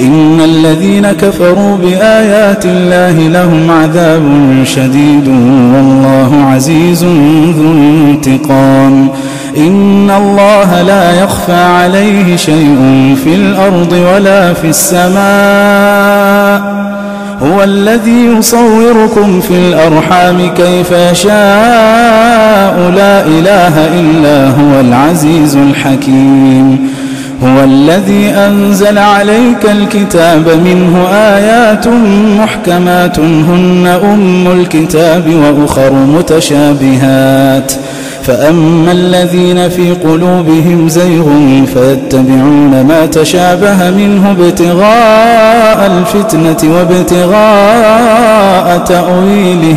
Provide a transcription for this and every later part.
إن الذين كفروا بآيات الله لهم عذاب شديد والله عزيز ذو انتقام. إن الله لا يخفى عليه شيء في الأرض ولا في السماء. هو الذي يصوركم في الأرحام كيف يشاء. لا إله إلا هو العزيز الحكيم. هو الذي أنزل عليك الكتاب منه آيات محكمات هن أم الكتاب وأخر متشابهات. فأما الذين في قلوبهم زيغ فيتبعون ما تشابه منه ابتغاء الفتنة وابتغاء تأويله.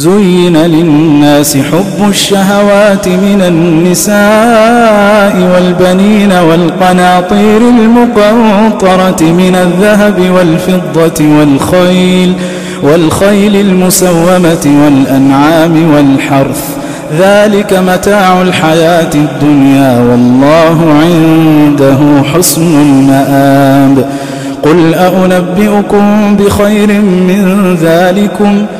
زين للناس حب الشهوات من النساء والبنين والقناطير المقنطرة من الذهب والفضة والخيل والخيل المسومة والأنعام والحرث. ذلك متاع الحياة الدنيا والله عنده حسن المآب. قل أنبئكم بخير من ذلكم ۖ؟